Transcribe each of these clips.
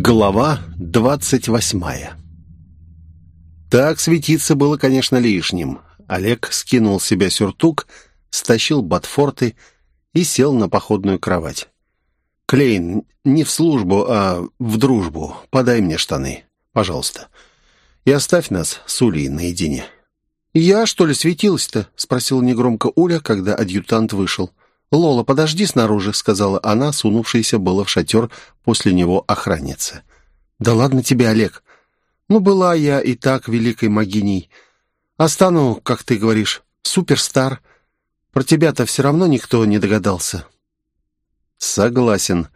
Глава двадцать восьмая Так светиться было, конечно, лишним. Олег скинул с себя сюртук, стащил ботфорты и сел на походную кровать. «Клейн, не в службу, а в дружбу. Подай мне штаны, пожалуйста. И оставь нас с Улей наедине». «Я, что ли, светилась-то?» — спросил негромко Уля, когда адъютант вышел. «Лола, подожди снаружи», — сказала она, сунувшаяся было в шатер после него охранница. «Да ладно тебе, Олег. Ну, была я и так великой могиней. А стану, как ты говоришь, суперстар. Про тебя-то все равно никто не догадался». «Согласен.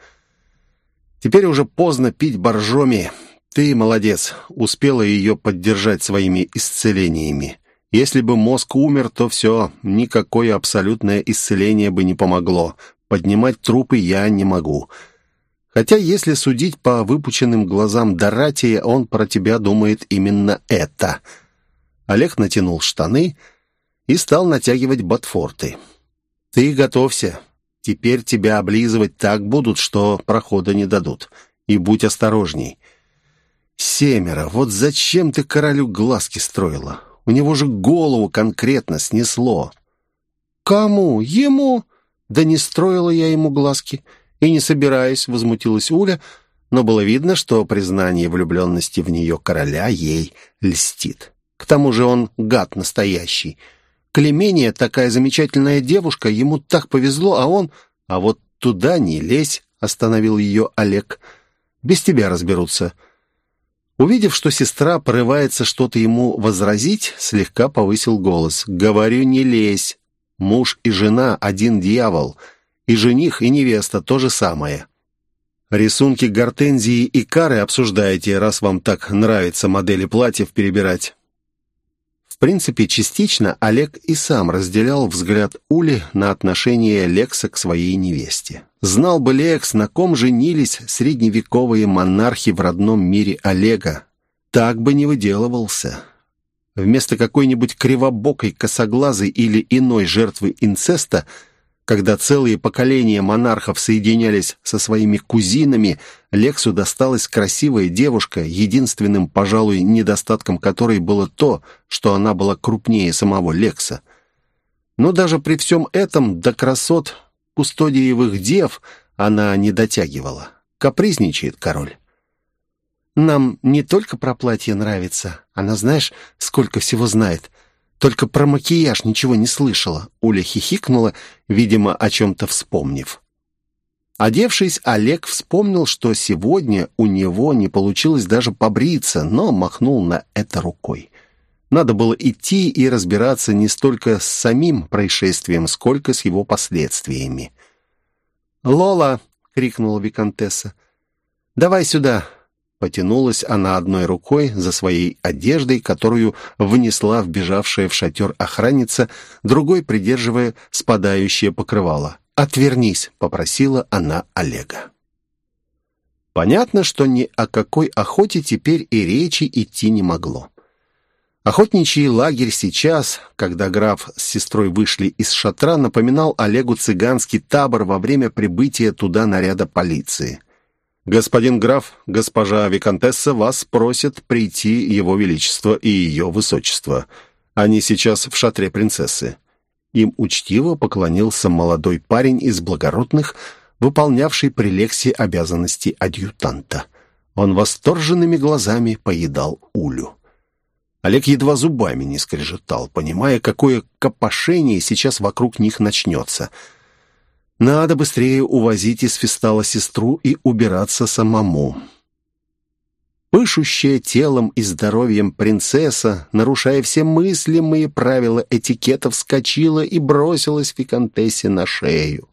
Теперь уже поздно пить боржоми. Ты молодец, успела ее поддержать своими исцелениями. Если бы мозг умер, то все, никакое абсолютное исцеление бы не помогло. Поднимать трупы я не могу. Хотя, если судить по выпученным глазам Доратия, он про тебя думает именно это. Олег натянул штаны и стал натягивать ботфорты. Ты готовься. Теперь тебя облизывать так будут, что прохода не дадут. И будь осторожней. Семеро, вот зачем ты королю глазки строила? У него же голову конкретно снесло. «Кому? Ему?» «Да не строила я ему глазки. И не собираюсь», — возмутилась Уля, но было видно, что признание влюбленности в нее короля ей льстит. К тому же он гад настоящий. Клемения такая замечательная девушка, ему так повезло, а он... А вот туда не лезь, — остановил ее Олег. Без тебя разберутся. Увидев, что сестра порывается что-то ему возразить, слегка повысил голос. «Говорю, не лезь. Муж и жена — один дьявол. И жених, и невеста — то же самое. Рисунки гортензии и кары обсуждаете, раз вам так нравится модели платьев перебирать. В принципе, частично Олег и сам разделял взгляд Ули на отношение Лекса к своей невесте. Знал бы Лекс, на ком женились средневековые монархи в родном мире Олега, так бы не выделывался. Вместо какой-нибудь кривобокой, косоглазой или иной жертвы инцеста – когда целые поколения монархов соединялись со своими кузинами, Лексу досталась красивая девушка, единственным, пожалуй, недостатком которой было то, что она была крупнее самого Лекса. Но даже при всем этом до красот кустодиевых дев она не дотягивала. Капризничает король. «Нам не только про платье нравится. Она, знаешь, сколько всего знает. Только про макияж ничего не слышала». Уля хихикнула, видимо, о чем-то вспомнив. Одевшись, Олег вспомнил, что сегодня у него не получилось даже побриться, но махнул на это рукой. Надо было идти и разбираться не столько с самим происшествием, сколько с его последствиями. «Лола!» — крикнула Викантесса. «Давай сюда!» Потянулась она одной рукой за своей одеждой, которую внесла вбежавшая в шатер охранница, другой придерживая спадающее покрывало. «Отвернись», — попросила она Олега. Понятно, что ни о какой охоте теперь и речи идти не могло. Охотничий лагерь сейчас, когда граф с сестрой вышли из шатра, напоминал Олегу цыганский табор во время прибытия туда наряда полиции. «Господин граф, госпожа Викантесса вас просят прийти его величество и ее высочество. Они сейчас в шатре принцессы». Им учтиво поклонился молодой парень из благородных, выполнявший при Лексе обязанности адъютанта. Он восторженными глазами поедал Улю. Олег едва зубами не скрежетал, понимая, какое копошение сейчас вокруг них начнется — надо быстрее увозить из фестала сестру и убираться самому. Пышущая телом и здоровьем принцесса, нарушая все мыслимые правила этикета, вскочила и бросилась Викантессе на шею.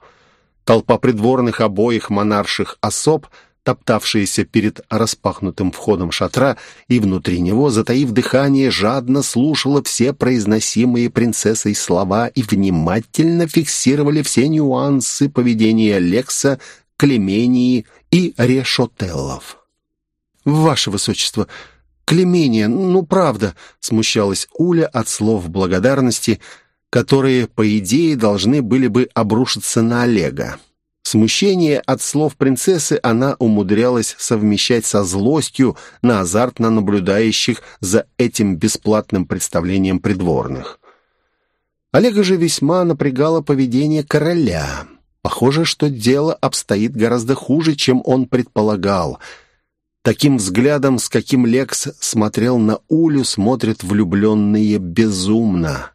Толпа придворных обоих монарших особ — топтавшаяся перед распахнутым входом шатра, и внутри него, затаив дыхание, жадно слушала все произносимые принцессой слова и внимательно фиксировали все нюансы поведения Лекса, Клемении и Решотеллов. «Ваше Высочество, Клемения, ну правда», — смущалась Уля от слов благодарности, которые, по идее, должны были бы обрушиться на Олега. Смущение от слов принцессы она умудрялась совмещать со злостью на азартно наблюдающих за этим бесплатным представлением придворных. Олега же весьма напрягало поведение короля. Похоже, что дело обстоит гораздо хуже, чем он предполагал. Таким взглядом, с каким Лекс смотрел на Улю, смотрят влюбленные безумно.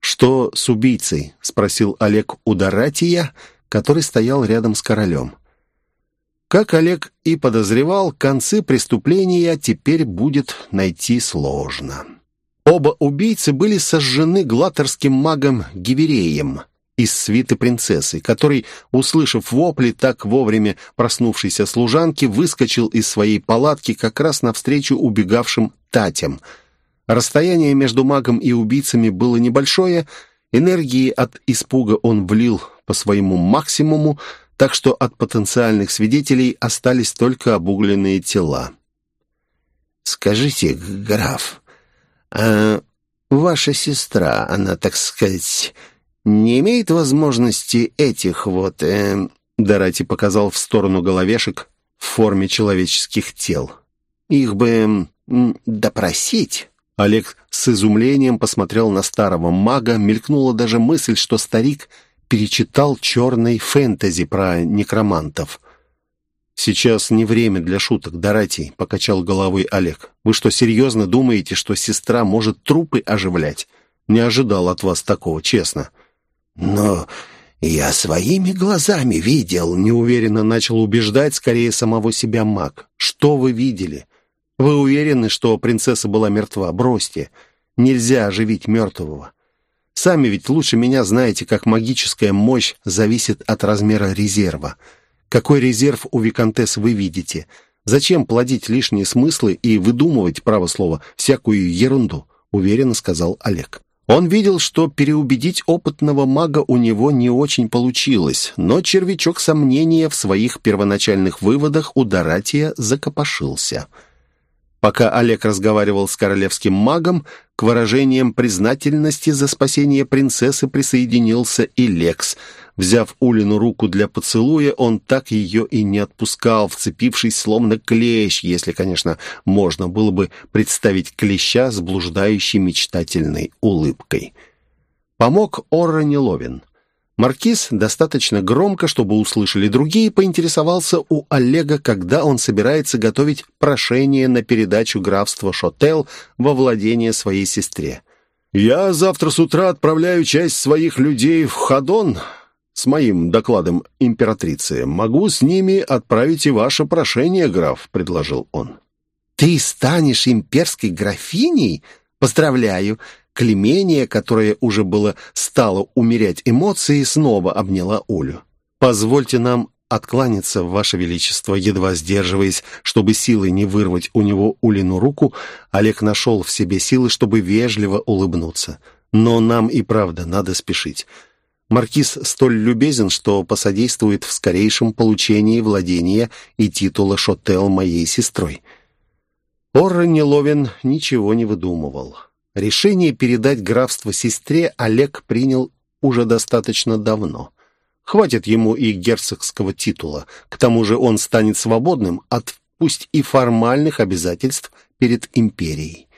«Что с убийцей?» — спросил Олег у Доратия — который стоял рядом с королем. Как Олег и подозревал, концы преступления теперь будет найти сложно. Оба убийцы были сожжены глаторским магом Гивереем из свиты принцессы, который, услышав вопли так вовремя проснувшейся служанки, выскочил из своей палатки как раз навстречу убегавшим Татям. Расстояние между магом и убийцами было небольшое, энергии от испуга он влил по своему максимуму, так что от потенциальных свидетелей остались только обугленные тела. «Скажите, граф, а ваша сестра, она, так сказать, не имеет возможности этих вот...» э, Дорати показал в сторону головешек в форме человеческих тел. «Их бы допросить?» Олег с изумлением посмотрел на старого мага, мелькнула даже мысль, что старик перечитал черный фэнтези про некромантов. «Сейчас не время для шуток, Доратий», — покачал головой Олег. «Вы что, серьезно думаете, что сестра может трупы оживлять? Не ожидал от вас такого, честно». «Но я своими глазами видел», — неуверенно начал убеждать скорее самого себя маг. «Что вы видели? Вы уверены, что принцесса была мертва? Бросьте. Нельзя оживить мертвого. Сами ведь лучше меня знаете, как магическая мощь зависит от размера резерва. Какой резерв у Викантес вы видите? Зачем плодить лишние смыслы и выдумывать, право слово, всякую ерунду?» — уверенно сказал Олег. Он видел, что переубедить опытного мага у него не очень получилось, но червячок сомнения в своих первоначальных выводах у Доратия закопошился — Пока Олег разговаривал с королевским магом, к выражениям признательности за спасение принцессы присоединился и Лекс. Взяв Улину руку для поцелуя, он так ее и не отпускал, вцепившись словно клещ, если, конечно, можно было бы представить клеща с блуждающей мечтательной улыбкой. Помог Орра Неловин. Маркиз достаточно громко, чтобы услышали другие, поинтересовался у Олега, когда он собирается готовить прошение на передачу графства Шотел во владение своей сестре. «Я завтра с утра отправляю часть своих людей в Хадон с моим докладом императрицы. Могу с ними отправить и ваше прошение, граф», — предложил он. «Ты станешь имперской графиней? Поздравляю! Клемения, которое уже было стало умерять эмоции, снова обняла Олю. «Позвольте нам откланяться, Ваше Величество», едва сдерживаясь, чтобы силой не вырвать у него Улину руку, Олег нашел в себе силы, чтобы вежливо улыбнуться. «Но нам и правда надо спешить». Маркиз столь любезен, что посодействует в скорейшем получении владения и титула Шотел моей сестрой. Орра Неловин ничего не выдумывал. Решение передать графство сестре Олег принял уже достаточно давно. Хватит ему и герцогского титула. К тому же он станет свободным от пусть и формальных обязательств перед империей.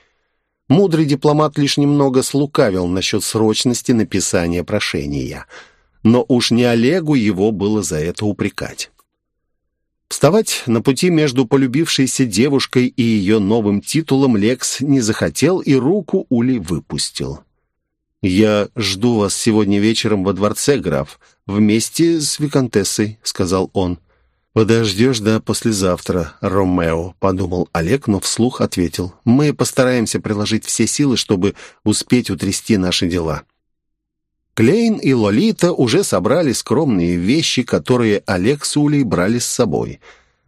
Мудрый дипломат лишь немного слукавил насчет срочности написания прошения. Но уж не Олегу его было за это упрекать. Вставать на пути между полюбившейся девушкой и ее новым титулом Лекс не захотел и руку Ули выпустил. «Я жду вас сегодня вечером во дворце, граф, вместе с Викантессой», — сказал он. «Подождешь до послезавтра, Ромео», — подумал Олег, но вслух ответил. «Мы постараемся приложить все силы, чтобы успеть утрясти наши дела». Клейн и Лолита уже собрали скромные вещи, которые Олег с Улей брали с собой.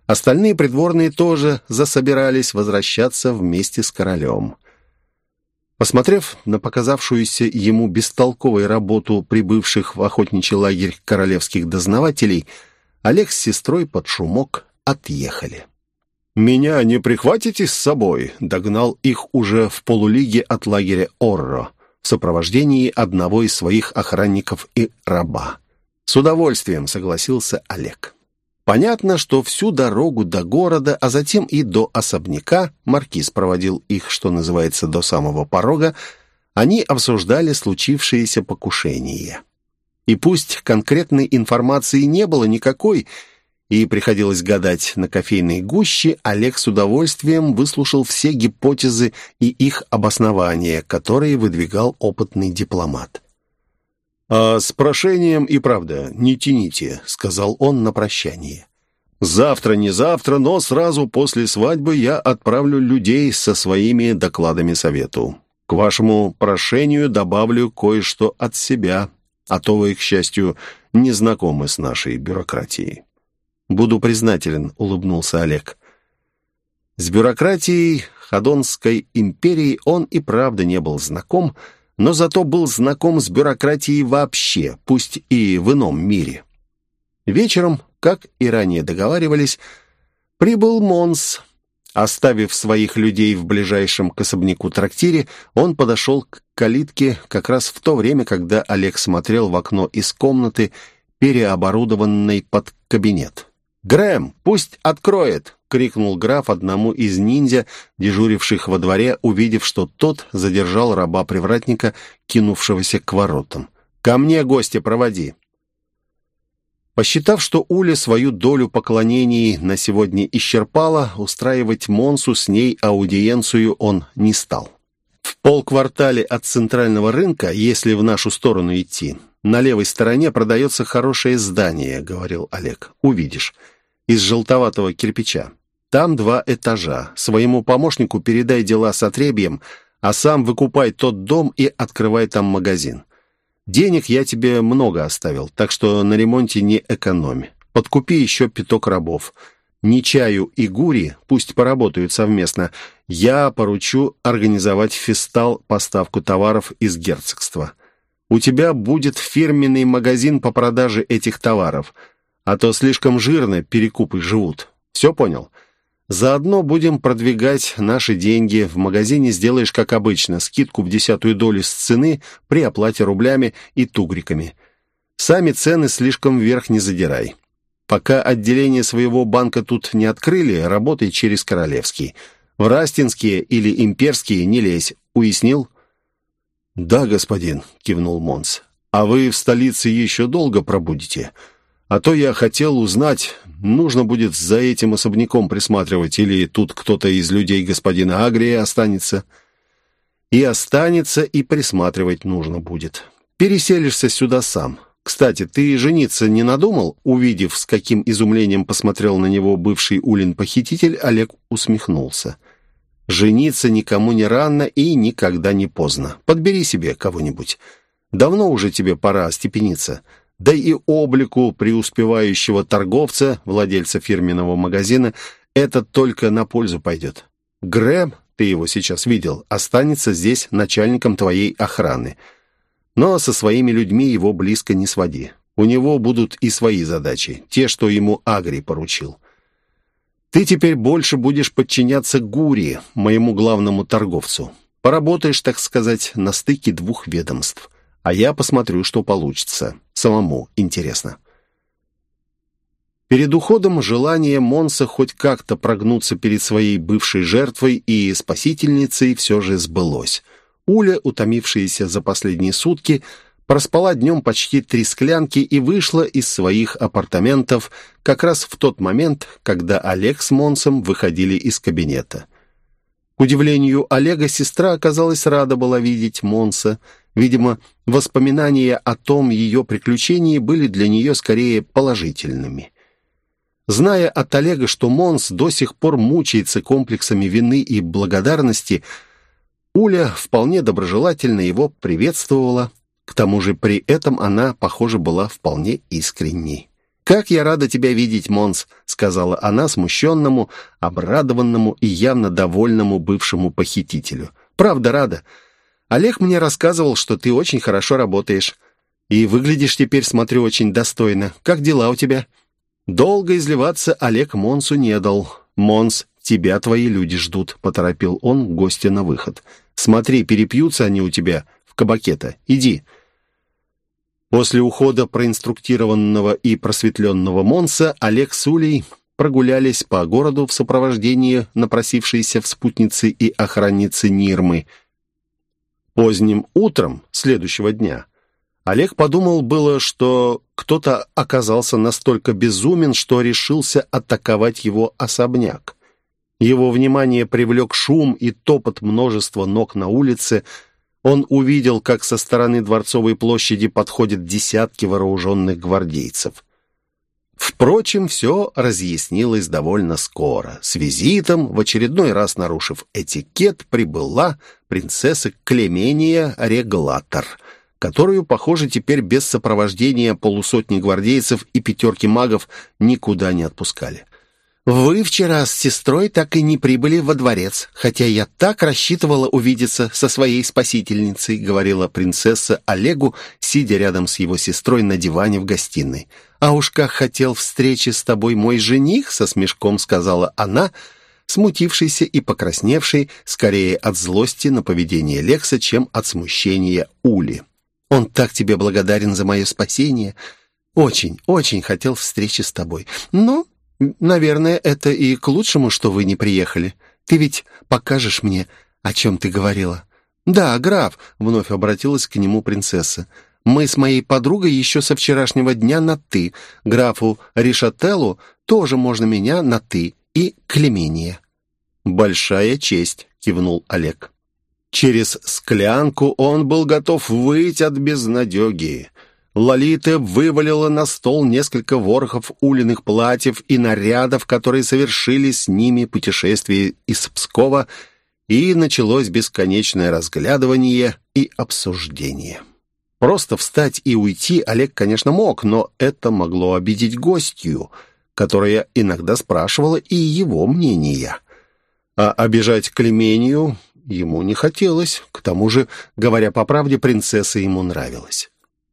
Остальные придворные тоже засобирались возвращаться вместе с королем. Посмотрев на показавшуюся ему бестолковой работу прибывших в охотничий лагерь королевских дознавателей, Олег с сестрой под шумок отъехали. «Меня не прихватите с собой?» — догнал их уже в полулиге от лагеря Орро в сопровождении одного из своих охранников и раба. «С удовольствием», — согласился Олег. Понятно, что всю дорогу до города, а затем и до особняка, Маркиз проводил их, что называется, до самого порога, они обсуждали случившееся покушение. И пусть конкретной информации не было никакой, и приходилось гадать на кофейной гуще, Олег с удовольствием выслушал все гипотезы и их обоснования, которые выдвигал опытный дипломат. «А с прошением и правда не тяните», — сказал он на прощание. «Завтра, не завтра, но сразу после свадьбы я отправлю людей со своими докладами совету. К вашему прошению добавлю кое-что от себя, а то вы, к счастью, не знакомы с нашей бюрократией». «Буду признателен», — улыбнулся Олег. С бюрократией Ходонской империи он и правда не был знаком, но зато был знаком с бюрократией вообще, пусть и в ином мире. Вечером, как и ранее договаривались, прибыл Монс. Оставив своих людей в ближайшем к особняку трактире, он подошел к калитке как раз в то время, когда Олег смотрел в окно из комнаты, переоборудованной под кабинет. «Грэм, пусть откроет!» — крикнул граф одному из ниндзя, дежуривших во дворе, увидев, что тот задержал раба-привратника, кинувшегося к воротам. «Ко мне гостя проводи!» Посчитав, что Уля свою долю поклонений на сегодня исчерпала, устраивать Монсу с ней аудиенцию он не стал. В полквартале от центрального рынка, если в нашу сторону идти, на левой стороне продается хорошее здание», — говорил Олег. «Увидишь. Из желтоватого кирпича. Там два этажа. Своему помощнику передай дела с отребьем, а сам выкупай тот дом и открывай там магазин. Денег я тебе много оставил, так что на ремонте не экономь. Подкупи еще пяток рабов. Нечаю и Гури пусть поработают совместно. Я поручу организовать фестал поставку товаров из герцогства у тебя будет фирменный магазин по продаже этих товаров, а то слишком жирно перекупы живут. Все понял? Заодно будем продвигать наши деньги. В магазине сделаешь, как обычно, скидку в десятую долю с цены при оплате рублями и тугриками. Сами цены слишком вверх не задирай. Пока отделение своего банка тут не открыли, работай через Королевский. В Растинские или Имперские не лезь. Уяснил?» «Да, господин», — кивнул Монс. «А вы в столице еще долго пробудете? А то я хотел узнать, нужно будет за этим особняком присматривать, или тут кто-то из людей господина Агрия останется?» «И останется, и присматривать нужно будет. Переселишься сюда сам. Кстати, ты жениться не надумал?» Увидев, с каким изумлением посмотрел на него бывший Улин-похититель, Олег усмехнулся. — Жениться никому не рано и никогда не поздно. Подбери себе кого-нибудь. Давно уже тебе пора остепениться. Да и облику преуспевающего торговца, владельца фирменного магазина, это только на пользу пойдет. Грэм, ты его сейчас видел, останется здесь начальником твоей охраны. Но со своими людьми его близко не своди. У него будут и свои задачи, те, что ему Агри поручил. Ты теперь больше будешь подчиняться Гури, моему главному торговцу. Поработаешь, так сказать, на стыке двух ведомств. А я посмотрю, что получится. Самому интересно. Перед уходом желание Монса хоть как-то прогнуться перед своей бывшей жертвой и спасительницей все же сбылось. Уля, утомившаяся за последние сутки, проспала днем почти три склянки и вышла из своих апартаментов как раз в тот момент, когда Олег с Монсом выходили из кабинета. К удивлению Олега, сестра оказалась рада была видеть Монса. Видимо, воспоминания о том ее приключении были для нее скорее положительными. Зная от Олега, что Монс до сих пор мучается комплексами вины и благодарности, Уля вполне доброжелательно его приветствовала, к тому же при этом она, похоже, была вполне искренней. «Как я рада тебя видеть, Монс», — сказала она смущенному, обрадованному и явно довольному бывшему похитителю. «Правда рада. Олег мне рассказывал, что ты очень хорошо работаешь. И выглядишь теперь, смотрю, очень достойно. Как дела у тебя?» Долго изливаться Олег Монсу не дал. «Монс, тебя твои люди ждут», — поторопил он гостя на выход. «Смотри, перепьются они у тебя в кабакета. Иди». После ухода проинструктированного и просветленного Монса Олег с Улей прогулялись по городу в сопровождении напросившейся в спутницы и охранницы Нирмы. Поздним утром следующего дня Олег подумал было, что кто-то оказался настолько безумен, что решился атаковать его особняк. Его внимание привлек шум и топот множества ног на улице. Он увидел, как со стороны Дворцовой площади подходят десятки вооруженных гвардейцев. Впрочем, все разъяснилось довольно скоро. С визитом, в очередной раз нарушив этикет, прибыла принцесса Клемения Реглатор — которую, похоже, теперь без сопровождения полусотни гвардейцев и пятерки магов никуда не отпускали. «Вы вчера с сестрой так и не прибыли во дворец, хотя я так рассчитывала увидеться со своей спасительницей», говорила принцесса Олегу, сидя рядом с его сестрой на диване в гостиной. «А уж как хотел встречи с тобой мой жених», со смешком сказала она, смутившийся и покрасневший скорее от злости на поведение Лекса, чем от смущения Ули. Он так тебе благодарен за мое спасение. Очень, очень хотел встречи с тобой. Но, наверное, это и к лучшему, что вы не приехали. Ты ведь покажешь мне, о чем ты говорила». «Да, граф», — вновь обратилась к нему принцесса. «Мы с моей подругой еще со вчерашнего дня на «ты». Графу Ришателлу тоже можно меня на «ты» и Клемения». «Большая честь», — кивнул Олег. Через склянку он был готов выйти от безнадеги. Лолита вывалила на стол несколько ворохов улиных платьев и нарядов, которые совершили с ними путешествие из Пскова, и началось бесконечное разглядывание и обсуждение. Просто встать и уйти Олег, конечно, мог, но это могло обидеть гостью, которая иногда спрашивала и его мнения. А обижать Клемению ему не хотелось. К тому же, говоря по правде, принцесса ему нравилась.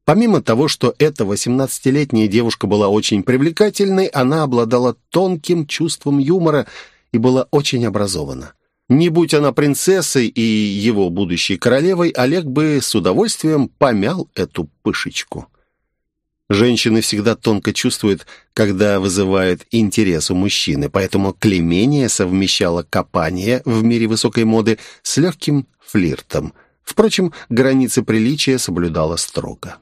Помимо того, что эта восемнадцатилетняя девушка была очень привлекательной, она обладала тонким чувством юмора и была очень образована. Не будь она принцессой и его будущей королевой, Олег бы с удовольствием помял эту пышечку. Женщины всегда тонко чувствуют, когда вызывают интерес у мужчины, поэтому Клемения совмещала копание в мире высокой моды с легким флиртом. Впрочем, границы приличия соблюдала строго.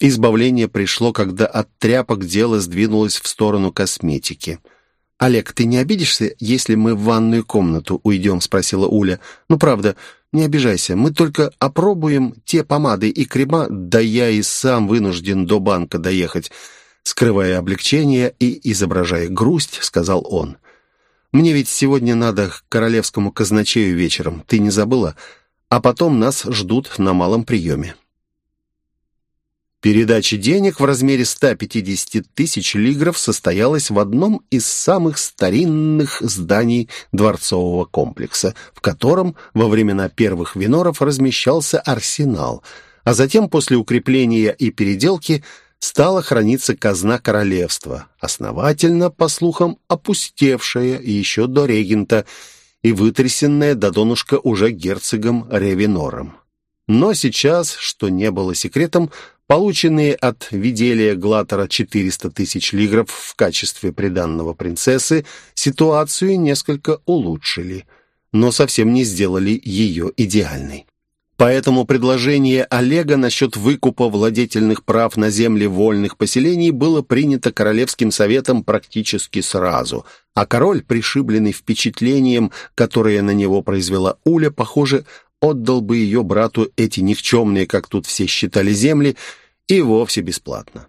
Избавление пришло, когда от тряпок дело сдвинулось в сторону косметики. «Олег, ты не обидишься, если мы в ванную комнату уйдем?» — спросила Уля. «Ну, правда, не обижайся, мы только опробуем те помады и крема, да я и сам вынужден до банка доехать». Скрывая облегчение и изображая грусть, сказал он. «Мне ведь сегодня надо к королевскому казначею вечером, ты не забыла? А потом нас ждут на малом приеме». Передача денег в размере 150 тысяч лигров состоялась в одном из самых старинных зданий дворцового комплекса, в котором во времена первых виноров размещался арсенал, а затем после укрепления и переделки стала храниться казна королевства, основательно, по слухам, опустевшая еще до регента и вытрясенная до донышка уже герцогом Ревинором. Но сейчас, что не было секретом, Полученные от Виделия Глатора 400 тысяч лигров в качестве приданного принцессы ситуацию несколько улучшили, но совсем не сделали ее идеальной. Поэтому предложение Олега насчет выкупа владетельных прав на земли вольных поселений было принято Королевским советом практически сразу, а король, пришибленный впечатлением, которое на него произвела Уля, похоже, отдал бы ее брату эти никчемные, как тут все считали, земли, и вовсе бесплатно.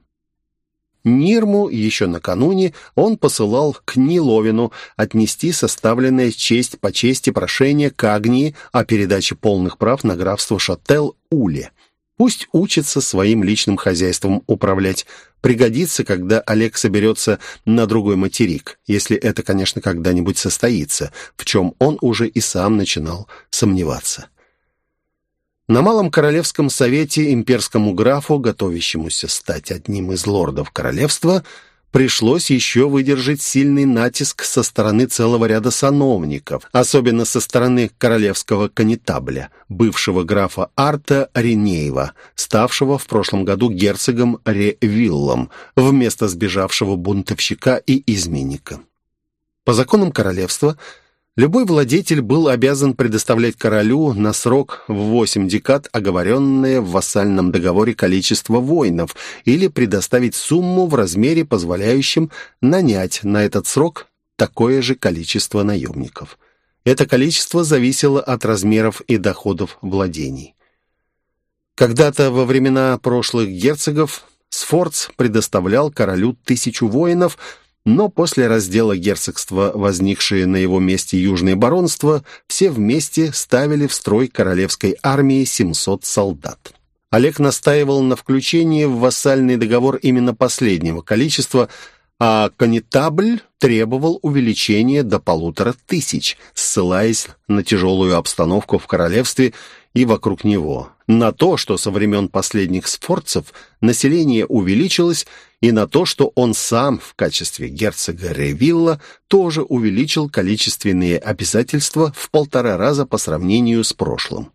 Нирму еще накануне он посылал к Ниловину отнести составленное честь по чести прошение к Агнии о передаче полных прав на графство Шаттел-Уле. Пусть учится своим личным хозяйством управлять. Пригодится, когда Олег соберется на другой материк, если это, конечно, когда-нибудь состоится, в чем он уже и сам начинал сомневаться. На Малом Королевском совете имперскому графу, готовящемуся стать одним из лордов королевства, пришлось еще выдержать сильный натиск со стороны целого ряда сановников, особенно со стороны королевского канитабля, бывшего графа Арта Ренеева, ставшего в прошлом году герцогом Ревиллом, вместо сбежавшего бунтовщика и изменника. По законам королевства – Любой владетель был обязан предоставлять королю на срок в восемь декад оговоренное в вассальном договоре количество воинов или предоставить сумму в размере, позволяющем нанять на этот срок такое же количество наемников. Это количество зависело от размеров и доходов владений. Когда-то во времена прошлых герцогов Сфорц предоставлял королю тысячу воинов – но после раздела герцогства, возникшие на его месте южные баронства, все вместе ставили в строй королевской армии 700 солдат. Олег настаивал на включении в вассальный договор именно последнего количества, а конетабль требовал увеличения до полутора тысяч, ссылаясь на тяжелую обстановку в королевстве и вокруг него, на то, что со времен последних сфорцев население увеличилось, и на то, что он сам в качестве герцога Ревилла тоже увеличил количественные обязательства в полтора раза по сравнению с прошлым.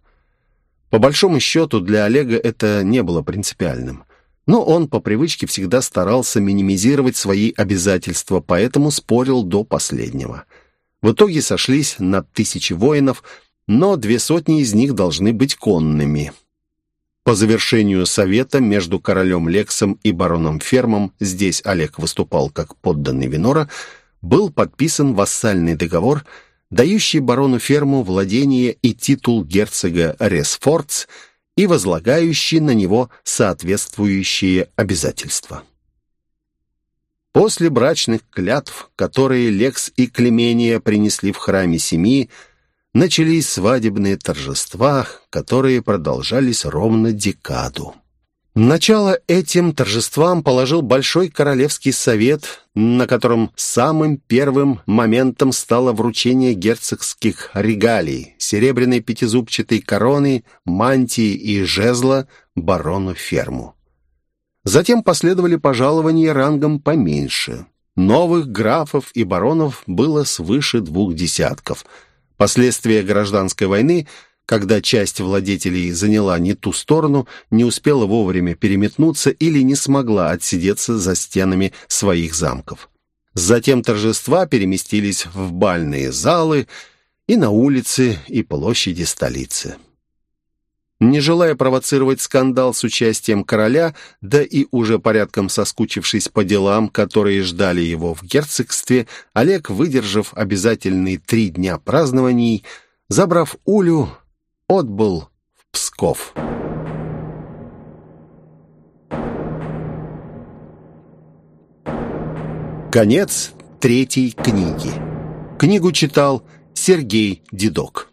По большому счету для Олега это не было принципиальным. Но он по привычке всегда старался минимизировать свои обязательства, поэтому спорил до последнего. В итоге сошлись на тысячи воинов, но две сотни из них должны быть конными. По завершению совета между королем Лексом и бароном Фермом, здесь Олег выступал как подданный Винора, был подписан вассальный договор, дающий барону Ферму владение и титул герцога Ресфордс и возлагающий на него соответствующие обязательства. После брачных клятв, которые Лекс и Клемения принесли в храме Семи, начались свадебные торжества, которые продолжались ровно декаду. Начало этим торжествам положил Большой Королевский Совет, на котором самым первым моментом стало вручение герцогских регалий, серебряной пятизубчатой короны, мантии и жезла барону Ферму. Затем последовали пожалования рангом поменьше. Новых графов и баронов было свыше двух десятков – Последствия гражданской войны, когда часть владетелей заняла не ту сторону, не успела вовремя переметнуться или не смогла отсидеться за стенами своих замков. Затем торжества переместились в бальные залы и на улицы и площади столицы. Не желая провоцировать скандал с участием короля, да и уже порядком соскучившись по делам, которые ждали его в герцогстве, Олег, выдержав обязательные три дня празднований, забрав Улю, отбыл в Псков. Конец третьей книги. Книгу читал Сергей Дедок.